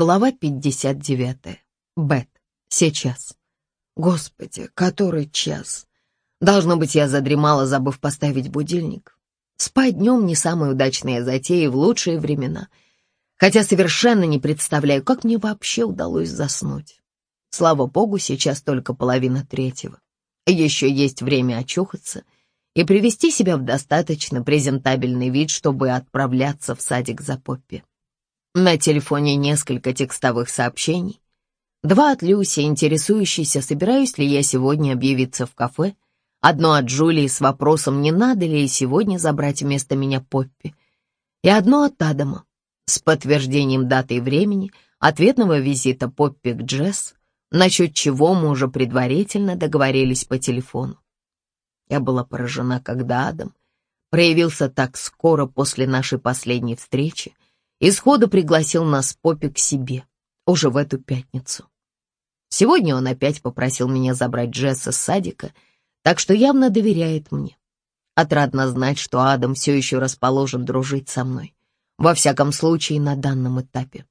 Глава 59. Бет. Сейчас. Господи, который час? Должно быть, я задремала, забыв поставить будильник. Спать днем не самая удачная затея в лучшие времена, хотя совершенно не представляю, как мне вообще удалось заснуть. Слава богу, сейчас только половина третьего. Еще есть время очухаться и привести себя в достаточно презентабельный вид, чтобы отправляться в садик за Поппи. На телефоне несколько текстовых сообщений. Два от Люси, интересующейся, собираюсь ли я сегодня объявиться в кафе. Одно от Джулии с вопросом, не надо ли сегодня забрать вместо меня Поппи. И одно от Адама с подтверждением даты и времени ответного визита Поппи к Джесс, насчет чего мы уже предварительно договорились по телефону. Я была поражена, когда Адам проявился так скоро после нашей последней встречи, и сходу пригласил нас Поппи к себе, уже в эту пятницу. Сегодня он опять попросил меня забрать Джесса с садика, так что явно доверяет мне. Отрадно знать, что Адам все еще расположен дружить со мной. Во всяком случае, на данном этапе.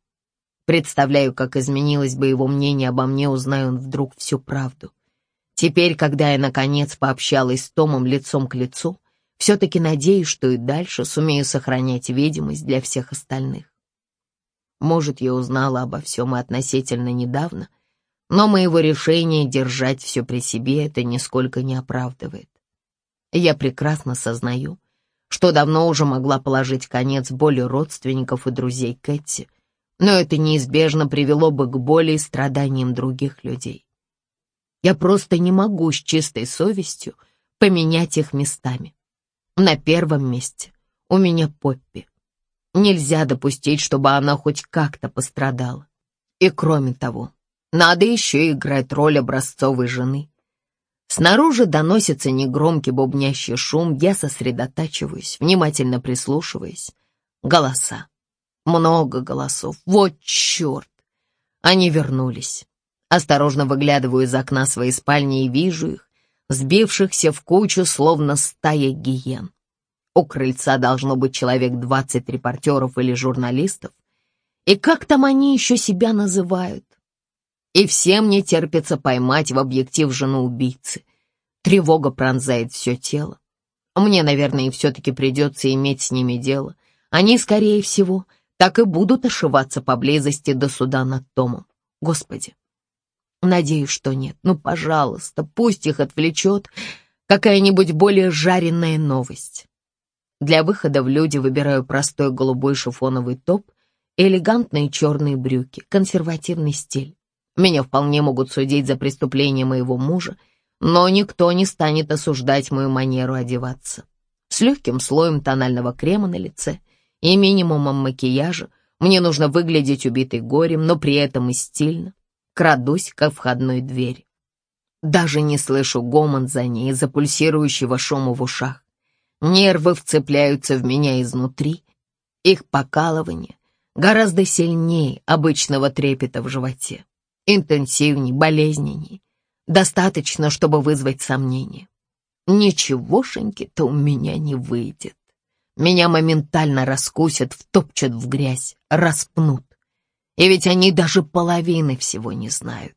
Представляю, как изменилось бы его мнение обо мне, узная он вдруг всю правду. Теперь, когда я, наконец, пообщалась с Томом лицом к лицу, все-таки надеюсь, что и дальше сумею сохранять видимость для всех остальных. Может, я узнала обо всем и относительно недавно, но моего решения держать все при себе это нисколько не оправдывает. Я прекрасно сознаю, что давно уже могла положить конец боли родственников и друзей Кэти, но это неизбежно привело бы к боли и страданиям других людей. Я просто не могу с чистой совестью поменять их местами. На первом месте у меня Поппи. Нельзя допустить, чтобы она хоть как-то пострадала. И кроме того, надо еще играть роль образцовой жены. Снаружи доносится негромкий бубнящий шум, я сосредотачиваюсь, внимательно прислушиваясь. Голоса. Много голосов. Вот черт! Они вернулись. Осторожно выглядываю из окна своей спальни и вижу их, сбившихся в кучу, словно стая гиен. У крыльца должно быть человек двадцать репортеров или журналистов. И как там они еще себя называют? И всем не терпится поймать в объектив жену убийцы. Тревога пронзает все тело. Мне, наверное, все-таки придется иметь с ними дело. Они, скорее всего, так и будут ошиваться поблизости до суда над Томом. Господи, Надеюсь, что нет. Ну, пожалуйста, пусть их отвлечет какая-нибудь более жареная новость. Для выхода в люди выбираю простой голубой шифоновый топ и элегантные черные брюки, консервативный стиль. Меня вполне могут судить за преступление моего мужа, но никто не станет осуждать мою манеру одеваться. С легким слоем тонального крема на лице и минимумом макияжа мне нужно выглядеть убитой горем, но при этом и стильно крадусь ко входной двери. Даже не слышу гомон за ней из-за пульсирующего шума в ушах. Нервы вцепляются в меня изнутри. Их покалывание гораздо сильнее обычного трепета в животе. Интенсивней, болезненней. Достаточно, чтобы вызвать сомнение. Ничегошеньки-то у меня не выйдет. Меня моментально раскусят, втопчут в грязь, распнут. И ведь они даже половины всего не знают.